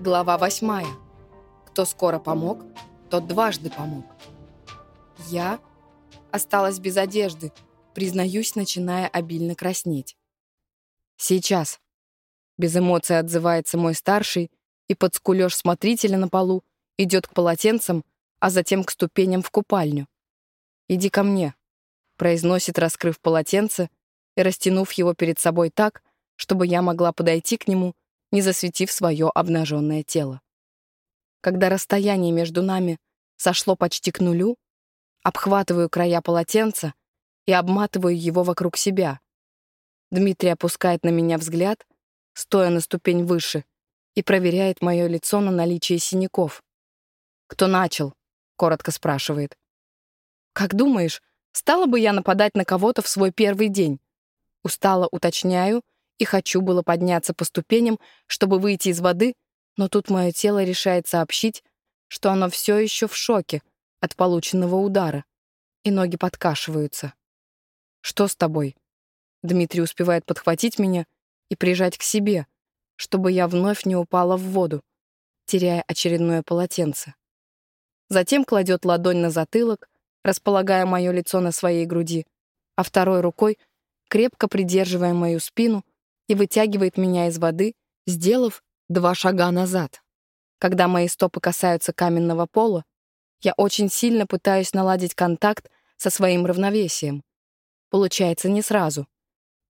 Глава восьмая. Кто скоро помог, тот дважды помог. Я осталась без одежды, признаюсь, начиная обильно краснеть. Сейчас. Без эмоций отзывается мой старший, и под скулёж смотрителя на полу идет к полотенцам, а затем к ступеням в купальню. «Иди ко мне», — произносит, раскрыв полотенце и растянув его перед собой так, чтобы я могла подойти к нему, не засветив свое обнаженное тело. Когда расстояние между нами сошло почти к нулю, обхватываю края полотенца и обматываю его вокруг себя. Дмитрий опускает на меня взгляд, стоя на ступень выше, и проверяет мое лицо на наличие синяков. «Кто начал?» — коротко спрашивает. «Как думаешь, стала бы я нападать на кого-то в свой первый день?» Устало уточняю и хочу было подняться по ступеням, чтобы выйти из воды, но тут мое тело решает сообщить, что оно все еще в шоке от полученного удара, и ноги подкашиваются. «Что с тобой?» Дмитрий успевает подхватить меня и прижать к себе, чтобы я вновь не упала в воду, теряя очередное полотенце. Затем кладет ладонь на затылок, располагая мое лицо на своей груди, а второй рукой крепко придерживая мою спину и вытягивает меня из воды, сделав два шага назад. Когда мои стопы касаются каменного пола, я очень сильно пытаюсь наладить контакт со своим равновесием. Получается не сразу.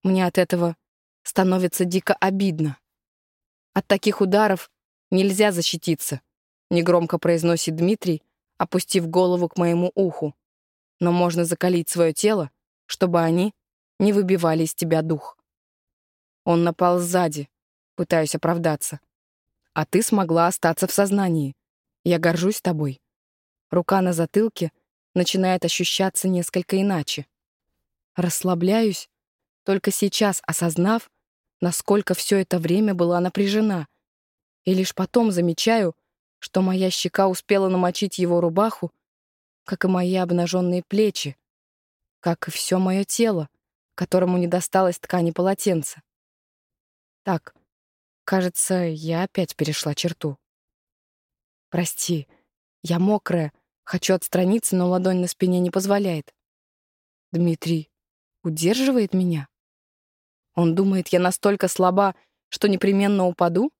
Мне от этого становится дико обидно. От таких ударов нельзя защититься, негромко произносит Дмитрий, опустив голову к моему уху. Но можно закалить свое тело, чтобы они не выбивали из тебя дух. Он напал сзади, пытаюсь оправдаться. А ты смогла остаться в сознании. Я горжусь тобой. Рука на затылке начинает ощущаться несколько иначе. Расслабляюсь, только сейчас осознав, насколько все это время была напряжена, и лишь потом замечаю, что моя щека успела намочить его рубаху, как и мои обнаженные плечи, как и все мое тело, которому не досталось ткани полотенца. Так, кажется, я опять перешла черту. Прости, я мокрая, хочу отстраниться, но ладонь на спине не позволяет. Дмитрий удерживает меня? Он думает, я настолько слаба, что непременно упаду?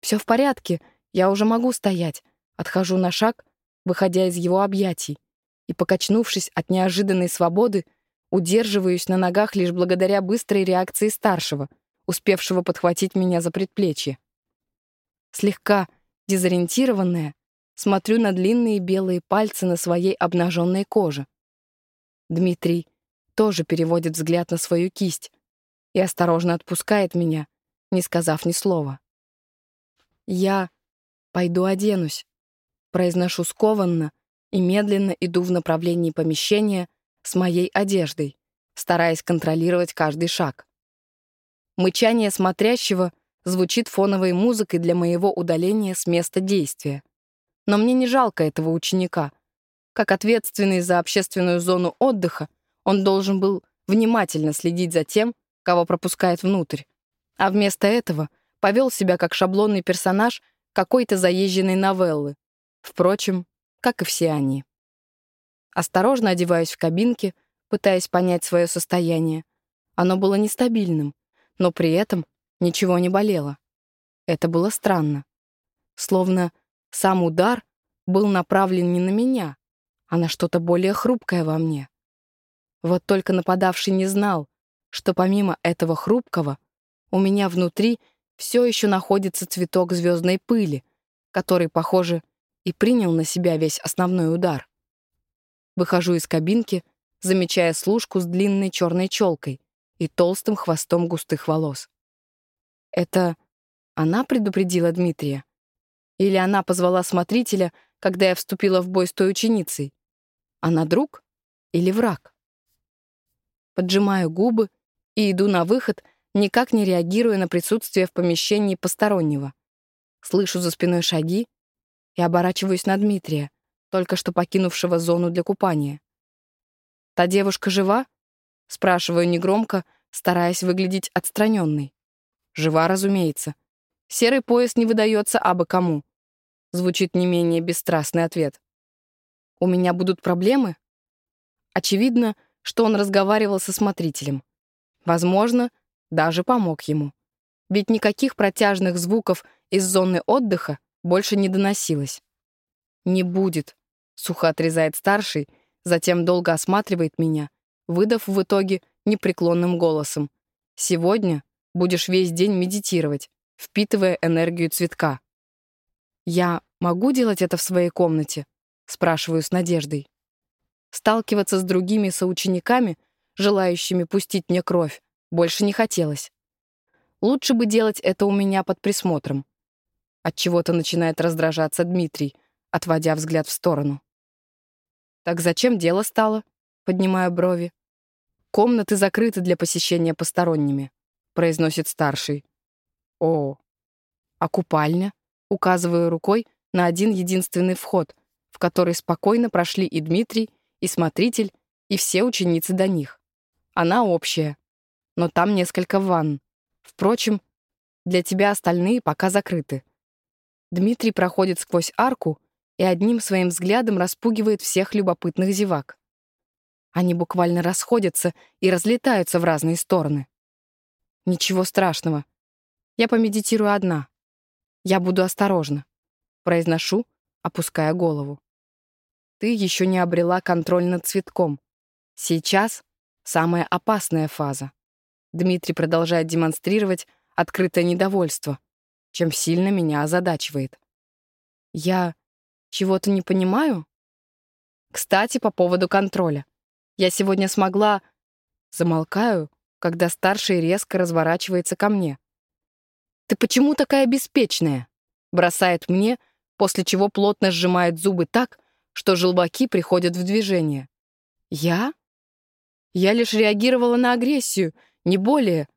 Все в порядке, я уже могу стоять. Отхожу на шаг, выходя из его объятий, и, покачнувшись от неожиданной свободы, удерживаюсь на ногах лишь благодаря быстрой реакции старшего, успевшего подхватить меня за предплечье. Слегка дезориентированная, смотрю на длинные белые пальцы на своей обнаженной коже. Дмитрий тоже переводит взгляд на свою кисть, и осторожно отпускает меня, не сказав ни слова. «Я пойду оденусь», произношу скованно и медленно иду в направлении помещения с моей одеждой, стараясь контролировать каждый шаг. Мычание смотрящего звучит фоновой музыкой для моего удаления с места действия. Но мне не жалко этого ученика. Как ответственный за общественную зону отдыха, он должен был внимательно следить за тем, кого пропускает внутрь. А вместо этого повел себя как шаблонный персонаж какой-то заезженной новеллы. Впрочем, как и все они. Осторожно одеваюсь в кабинке, пытаясь понять свое состояние. Оно было нестабильным, но при этом ничего не болело. Это было странно. Словно сам удар был направлен не на меня, а на что-то более хрупкое во мне. Вот только нападавший не знал, что помимо этого хрупкого у меня внутри все еще находится цветок звездной пыли, который, похоже, и принял на себя весь основной удар. Выхожу из кабинки, замечая служку с длинной черной челкой и толстым хвостом густых волос. Это она предупредила Дмитрия? Или она позвала смотрителя, когда я вступила в бой с той ученицей? Она друг или враг? Поджимаю губы и иду на выход, никак не реагируя на присутствие в помещении постороннего. Слышу за спиной шаги и оборачиваюсь на Дмитрия, только что покинувшего зону для купания. «Та девушка жива?» — спрашиваю негромко, стараясь выглядеть отстраненной. «Жива, разумеется. Серый пояс не выдается абы кому. Звучит не менее бесстрастный ответ. У меня будут проблемы? Очевидно, что он разговаривал со смотрителем. Возможно, даже помог ему. Ведь никаких протяжных звуков из зоны отдыха больше не доносилось. «Не будет», — сухо отрезает старший, затем долго осматривает меня, выдав в итоге непреклонным голосом. «Сегодня будешь весь день медитировать, впитывая энергию цветка». «Я могу делать это в своей комнате?» — спрашиваю с надеждой. Сталкиваться с другими соучениками, желающими пустить мне кровь, больше не хотелось. Лучше бы делать это у меня под присмотром. От чего то начинает раздражаться Дмитрий, отводя взгляд в сторону. «Так зачем дело стало?» — поднимая брови. «Комнаты закрыты для посещения посторонними», — произносит старший. «О, а купальня?» — указываю рукой на один единственный вход, в который спокойно прошли и Дмитрий, и смотритель, и все ученицы до них. Она общая, но там несколько ванн. Впрочем, для тебя остальные пока закрыты. Дмитрий проходит сквозь арку и одним своим взглядом распугивает всех любопытных зевак. Они буквально расходятся и разлетаются в разные стороны. Ничего страшного. Я помедитирую одна. Я буду осторожна. Произношу, опуская голову. Ты еще не обрела контроль над цветком. Сейчас самая опасная фаза. Дмитрий продолжает демонстрировать открытое недовольство, чем сильно меня озадачивает. Я чего-то не понимаю? Кстати, по поводу контроля. Я сегодня смогла... Замолкаю, когда старший резко разворачивается ко мне. «Ты почему такая беспечная?» Бросает мне, после чего плотно сжимает зубы так, что желваки приходят в движение. «Я?» Я лишь реагировала на агрессию, не более.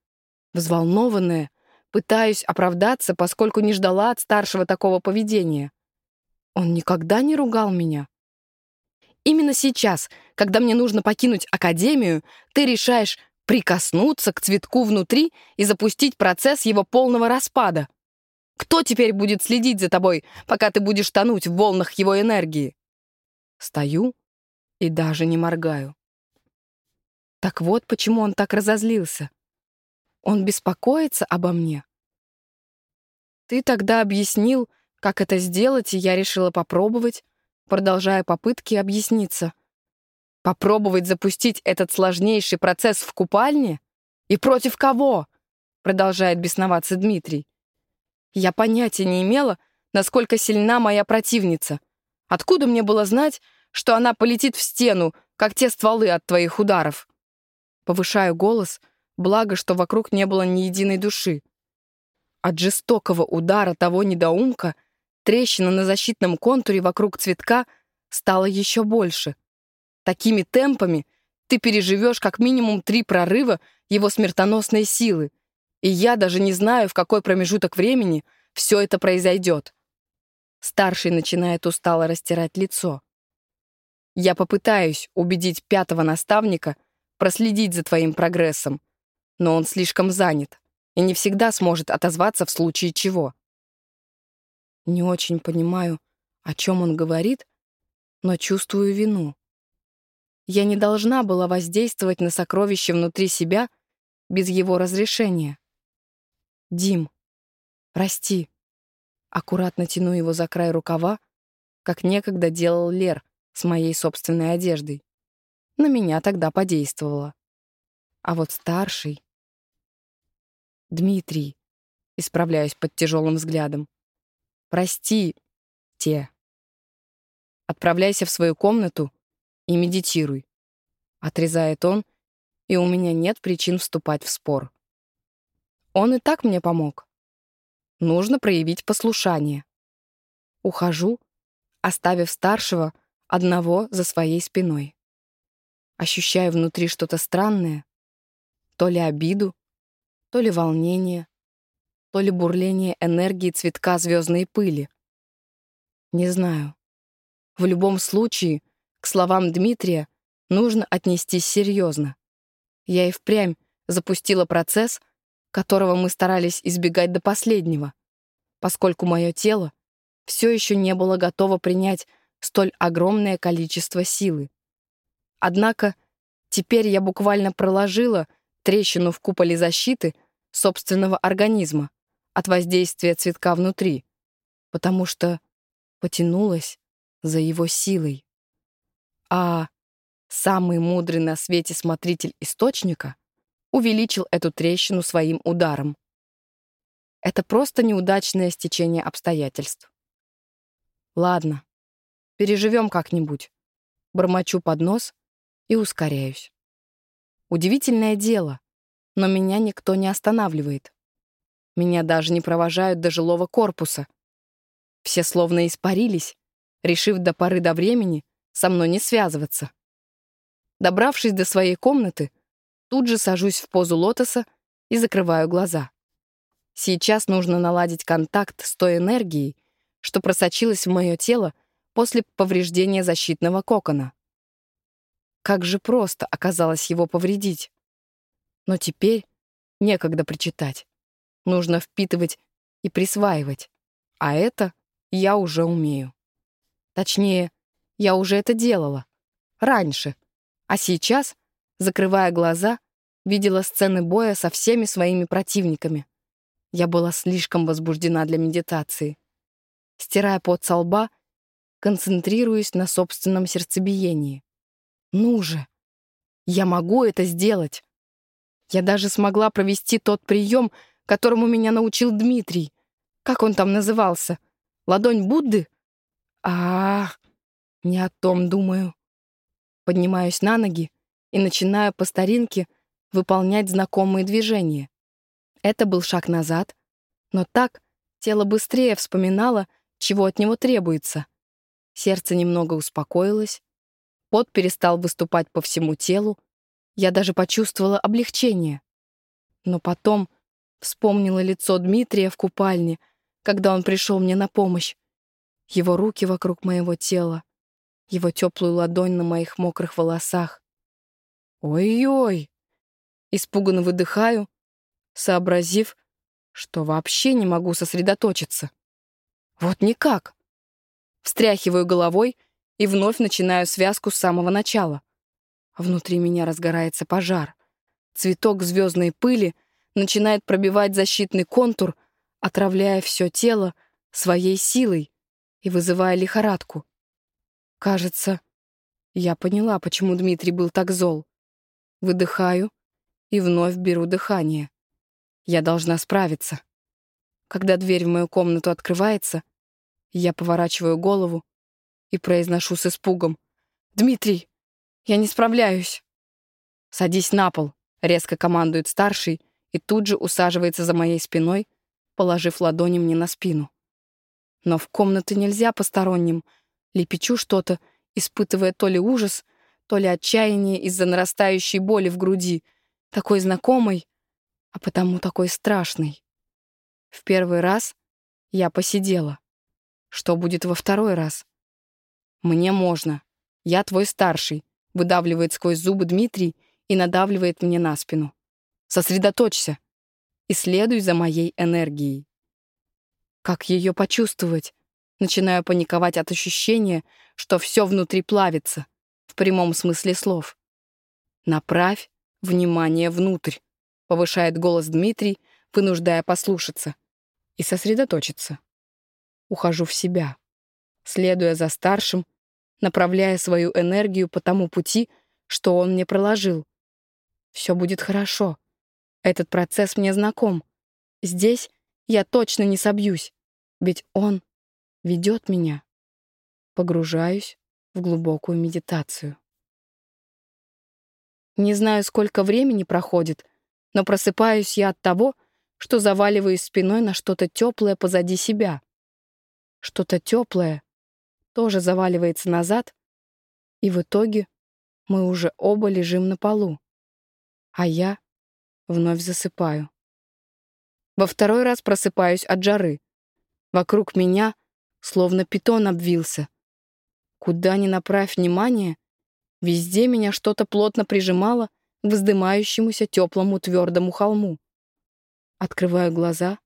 Взволнованная, пытаюсь оправдаться, поскольку не ждала от старшего такого поведения. Он никогда не ругал меня. Именно сейчас, когда мне нужно покинуть академию, ты решаешь прикоснуться к цветку внутри и запустить процесс его полного распада. Кто теперь будет следить за тобой, пока ты будешь тонуть в волнах его энергии? Стою и даже не моргаю. Так вот, почему он так разозлился. Он беспокоится обо мне. Ты тогда объяснил, как это сделать, и я решила попробовать, продолжая попытки объясниться. Попробовать запустить этот сложнейший процесс в купальне? И против кого? Продолжает бесноваться Дмитрий. Я понятия не имела, насколько сильна моя противница. Откуда мне было знать, что она полетит в стену, как те стволы от твоих ударов? Повышаю голос, благо, что вокруг не было ни единой души. От жестокого удара того недоумка трещина на защитном контуре вокруг цветка стала еще больше. Такими темпами ты переживешь как минимум три прорыва его смертоносной силы, и я даже не знаю, в какой промежуток времени все это произойдет. Старший начинает устало растирать лицо. Я попытаюсь убедить пятого наставника — проследить за твоим прогрессом, но он слишком занят и не всегда сможет отозваться в случае чего. Не очень понимаю, о чем он говорит, но чувствую вину. Я не должна была воздействовать на сокровище внутри себя без его разрешения. Дим, прости. Аккуратно тяну его за край рукава, как некогда делал Лер с моей собственной одеждой на меня тогда подействовало. А вот старший... Дмитрий, исправляюсь под тяжелым взглядом. Прости, те. Отправляйся в свою комнату и медитируй. Отрезает он, и у меня нет причин вступать в спор. Он и так мне помог. Нужно проявить послушание. Ухожу, оставив старшего одного за своей спиной ощущая внутри что-то странное, то ли обиду, то ли волнение, то ли бурление энергии цветка звездной пыли. Не знаю. В любом случае, к словам Дмитрия нужно отнестись серьезно. Я и впрямь запустила процесс, которого мы старались избегать до последнего, поскольку мое тело все еще не было готово принять столь огромное количество силы. Однако теперь я буквально проложила трещину в куполе защиты собственного организма от воздействия цветка внутри, потому что потянулась за его силой. А самый мудрый на свете смотритель источника увеличил эту трещину своим ударом. Это просто неудачное стечение обстоятельств. Ладно, переживем как-нибудь. Бормочу под нос и ускоряюсь. Удивительное дело, но меня никто не останавливает. Меня даже не провожают до жилого корпуса. Все словно испарились, решив до поры до времени со мной не связываться. Добравшись до своей комнаты, тут же сажусь в позу лотоса и закрываю глаза. Сейчас нужно наладить контакт с той энергией, что просочилась в мое тело после повреждения защитного кокона. Как же просто оказалось его повредить. Но теперь некогда причитать. Нужно впитывать и присваивать. А это я уже умею. Точнее, я уже это делала. Раньше. А сейчас, закрывая глаза, видела сцены боя со всеми своими противниками. Я была слишком возбуждена для медитации. Стирая пот со лба, концентрируясь на собственном сердцебиении. Ну же, я могу это сделать. Я даже смогла провести тот прием, которому меня научил Дмитрий. Как он там назывался? Ладонь Будды? А, -а, -а не о том думаю. Поднимаюсь на ноги и начинаю по старинке выполнять знакомые движения. Это был шаг назад, но так тело быстрее вспоминало, чего от него требуется. Сердце немного успокоилось, пот перестал выступать по всему телу, я даже почувствовала облегчение. Но потом вспомнила лицо Дмитрия в купальне, когда он пришел мне на помощь, его руки вокруг моего тела, его теплую ладонь на моих мокрых волосах. Ой-ой! Испуганно выдыхаю сообразив, что вообще не могу сосредоточиться. Вот никак. Встряхиваю головой и вновь начинаю связку с самого начала. Внутри меня разгорается пожар. Цветок звездной пыли начинает пробивать защитный контур, отравляя все тело своей силой и вызывая лихорадку. Кажется, я поняла, почему Дмитрий был так зол. Выдыхаю и вновь беру дыхание. Я должна справиться. Когда дверь в мою комнату открывается, я поворачиваю голову и произношу с испугом. «Дмитрий, я не справляюсь!» «Садись на пол», — резко командует старший и тут же усаживается за моей спиной, положив ладони мне на спину. Но в комнаты нельзя посторонним. Лепечу что-то, испытывая то ли ужас, то ли отчаяние из-за нарастающей боли в груди, такой знакомой, а потому такой страшный. В первый раз я посидела. Что будет во второй раз? Мне можно. Я твой старший, выдавливает сквозь зубы Дмитрий и надавливает мне на спину. Сосредоточься и следуй за моей энергией. Как ее почувствовать? Начинаю паниковать от ощущения, что все внутри плавится, в прямом смысле слов. Направь внимание внутрь повышает голос Дмитрий, вынуждая послушаться и сосредоточиться. Ухожу в себя, следуя за старшим, направляя свою энергию по тому пути, что он мне проложил. Все будет хорошо. Этот процесс мне знаком. Здесь я точно не собьюсь, ведь он ведет меня. Погружаюсь в глубокую медитацию. Не знаю, сколько времени проходит, но просыпаюсь я от того, что заваливаюсь спиной на что-то теплое позади себя. Что-то теплое тоже заваливается назад, и в итоге мы уже оба лежим на полу, а я вновь засыпаю. Во второй раз просыпаюсь от жары. Вокруг меня словно питон обвился. Куда ни направь внимание, везде меня что-то плотно прижимало к вздымающемуся теплому твердому холму. Открываю глаза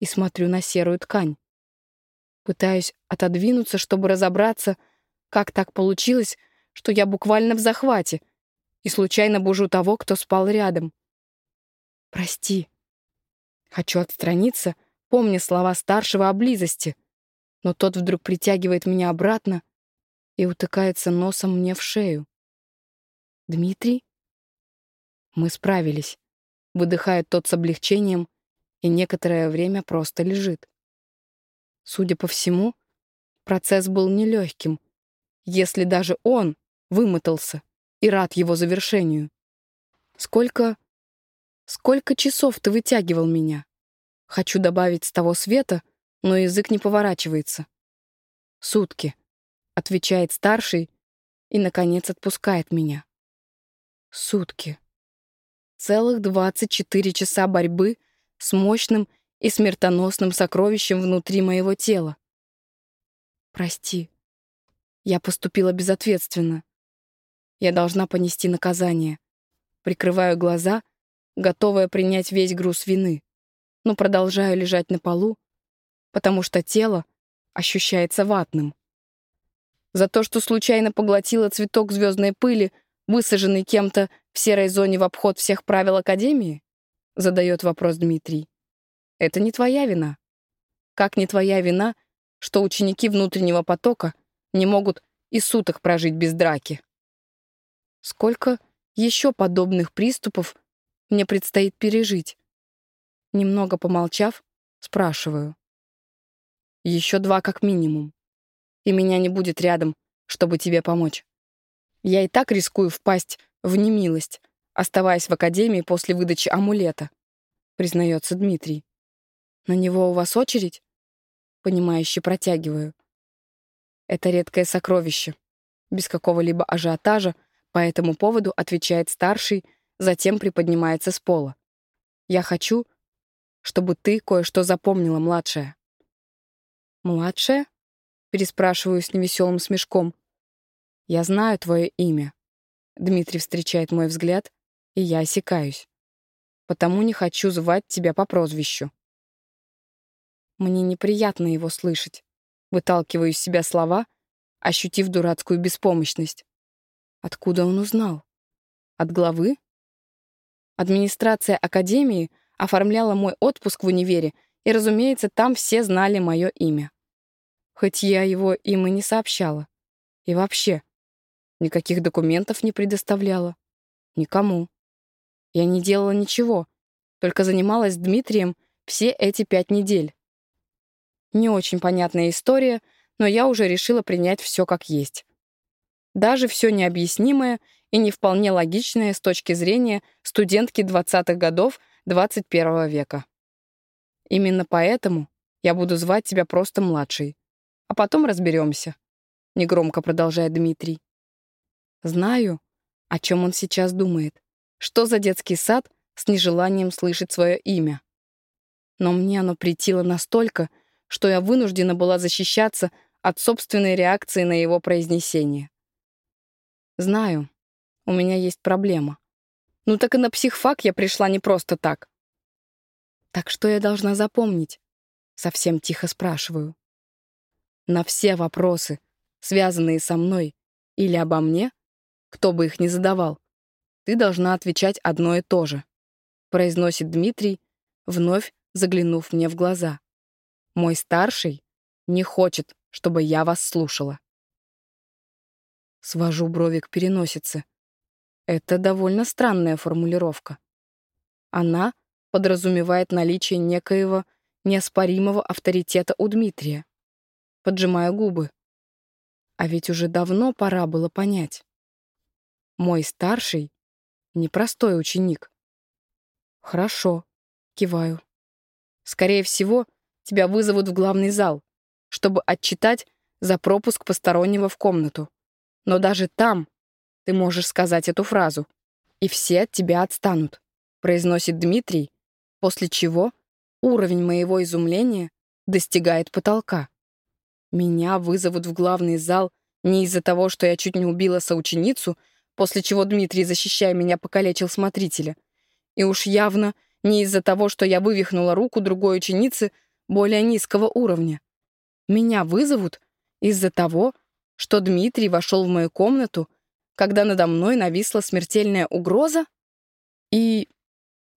и смотрю на серую ткань. Пытаюсь отодвинуться, чтобы разобраться, как так получилось, что я буквально в захвате и случайно бужу того, кто спал рядом. «Прости». Хочу отстраниться, помня слова старшего о близости, но тот вдруг притягивает меня обратно и утыкается носом мне в шею. «Дмитрий?» Мы справились. Выдыхает тот с облегчением и некоторое время просто лежит. Судя по всему, процесс был нелегким, если даже он вымотался и рад его завершению. Сколько... сколько часов ты вытягивал меня? Хочу добавить с того света, но язык не поворачивается. Сутки, отвечает старший и, наконец, отпускает меня. Сутки. Целых 24 часа борьбы с мощным и смертоносным сокровищем внутри моего тела. Прости. Я поступила безответственно. Я должна понести наказание. Прикрываю глаза, готовая принять весь груз вины, но продолжаю лежать на полу, потому что тело ощущается ватным. За то, что случайно поглотила цветок звездной пыли, высаженный кем-то в серой зоне в обход всех правил Академии? Задает вопрос Дмитрий. Это не твоя вина. Как не твоя вина, что ученики внутреннего потока не могут и суток прожить без драки? Сколько еще подобных приступов мне предстоит пережить? Немного помолчав, спрашиваю. Еще два как минимум. И меня не будет рядом, чтобы тебе помочь. Я и так рискую впасть в немилость, оставаясь в академии после выдачи амулета, признается Дмитрий. На него у вас очередь? Понимающе протягиваю. Это редкое сокровище. Без какого-либо ажиотажа по этому поводу отвечает старший, затем приподнимается с пола. Я хочу, чтобы ты кое-что запомнила, младшая. Младшая? Переспрашиваю с невеселым смешком. Я знаю твое имя. Дмитрий встречает мой взгляд, и я осекаюсь. Потому не хочу звать тебя по прозвищу. Мне неприятно его слышать. Выталкиваю из себя слова, ощутив дурацкую беспомощность. Откуда он узнал? От главы? Администрация Академии оформляла мой отпуск в универе, и, разумеется, там все знали мое имя. Хоть я его им и не сообщала. И вообще, никаких документов не предоставляла. Никому. Я не делала ничего, только занималась Дмитрием все эти пять недель. Не очень понятная история, но я уже решила принять все как есть. Даже все необъяснимое и не вполне логичное с точки зрения студентки 20-х годов 21 века. Именно поэтому я буду звать тебя просто младшей. А потом разберемся. Негромко продолжает Дмитрий. Знаю, о чем он сейчас думает. Что за детский сад с нежеланием слышать свое имя. Но мне оно претило настолько, что я вынуждена была защищаться от собственной реакции на его произнесение. Знаю, у меня есть проблема. Ну так и на психфак я пришла не просто так. Так что я должна запомнить? Совсем тихо спрашиваю. На все вопросы, связанные со мной или обо мне, кто бы их ни задавал, ты должна отвечать одно и то же, произносит Дмитрий, вновь заглянув мне в глаза. Мой старший не хочет, чтобы я вас слушала. Свожу брови к переносице. Это довольно странная формулировка. Она подразумевает наличие некоего неоспоримого авторитета у Дмитрия. Поджимаю губы. А ведь уже давно пора было понять. Мой старший — непростой ученик. Хорошо, киваю. Скорее всего, тебя вызовут в главный зал, чтобы отчитать за пропуск постороннего в комнату. Но даже там ты можешь сказать эту фразу, и все от тебя отстанут, произносит Дмитрий, после чего уровень моего изумления достигает потолка. Меня вызовут в главный зал не из-за того, что я чуть не убила соученицу, после чего Дмитрий, защищая меня, покалечил смотрителя. И уж явно не из-за того, что я вывихнула руку другой ученицы, более низкого уровня. Меня вызовут из-за того, что Дмитрий вошел в мою комнату, когда надо мной нависла смертельная угроза? И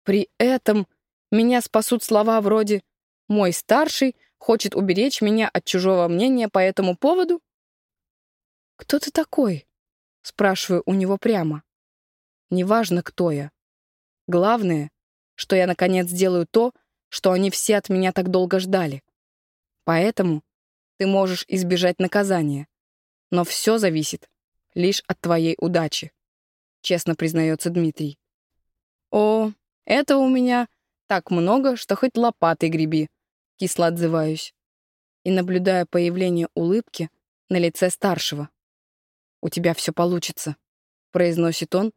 при этом меня спасут слова вроде «мой старший хочет уберечь меня от чужого мнения по этому поводу?» «Кто ты такой?» — спрашиваю у него прямо. «Неважно, кто я. Главное, что я наконец сделаю то, что они все от меня так долго ждали. Поэтому ты можешь избежать наказания. Но все зависит лишь от твоей удачи», — честно признается Дмитрий. «О, этого у меня так много, что хоть лопатой греби», — кисло отзываюсь. И наблюдая появление улыбки на лице старшего. «У тебя все получится», — произносит он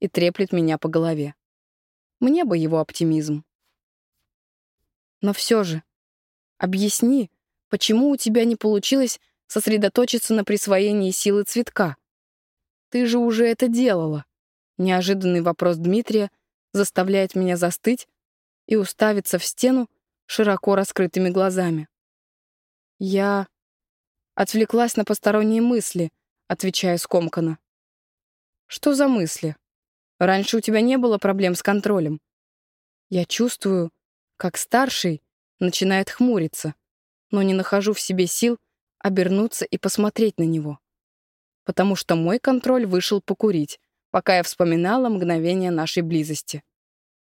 и треплет меня по голове. Мне бы его оптимизм. Но все же, объясни, почему у тебя не получилось сосредоточиться на присвоении силы цветка? Ты же уже это делала. Неожиданный вопрос Дмитрия заставляет меня застыть и уставиться в стену широко раскрытыми глазами. Я отвлеклась на посторонние мысли, отвечая скомканно. Что за мысли? Раньше у тебя не было проблем с контролем. Я чувствую, как старший начинает хмуриться, но не нахожу в себе сил обернуться и посмотреть на него потому что мой контроль вышел покурить, пока я вспоминала мгновение нашей близости.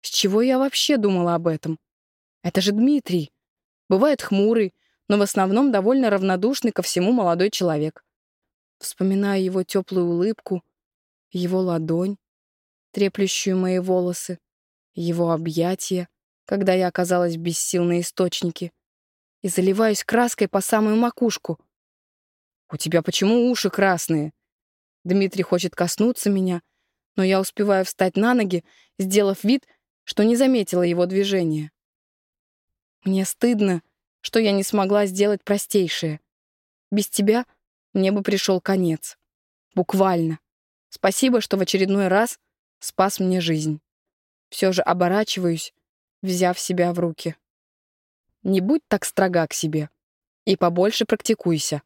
С чего я вообще думала об этом? Это же Дмитрий. Бывает хмурый, но в основном довольно равнодушный ко всему молодой человек. Вспоминаю его теплую улыбку, его ладонь, треплющую мои волосы, его объятия, когда я оказалась без сил на источнике, и заливаюсь краской по самую макушку — «У тебя почему уши красные?» Дмитрий хочет коснуться меня, но я успеваю встать на ноги, сделав вид, что не заметила его движения. Мне стыдно, что я не смогла сделать простейшее. Без тебя мне бы пришел конец. Буквально. Спасибо, что в очередной раз спас мне жизнь. Все же оборачиваюсь, взяв себя в руки. Не будь так строга к себе. И побольше практикуйся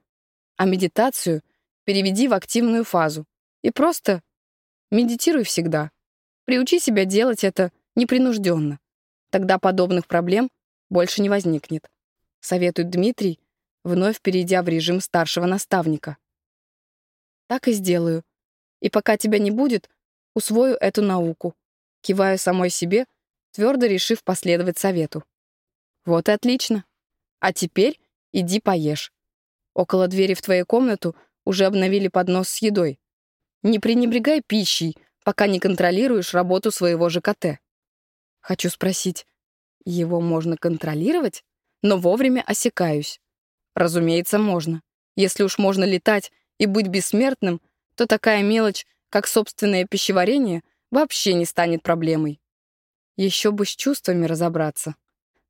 а медитацию переведи в активную фазу. И просто медитируй всегда. Приучи себя делать это непринужденно. Тогда подобных проблем больше не возникнет. Советует Дмитрий, вновь перейдя в режим старшего наставника. Так и сделаю. И пока тебя не будет, усвою эту науку. Киваю самой себе, твердо решив последовать совету. Вот и отлично. А теперь иди поешь. Около двери в твою комнату уже обновили поднос с едой. Не пренебрегай пищей, пока не контролируешь работу своего ЖКТ. Хочу спросить, его можно контролировать? Но вовремя осекаюсь. Разумеется, можно. Если уж можно летать и быть бессмертным, то такая мелочь, как собственное пищеварение, вообще не станет проблемой. Еще бы с чувствами разобраться.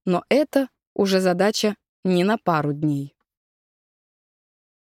Но это уже задача не на пару дней.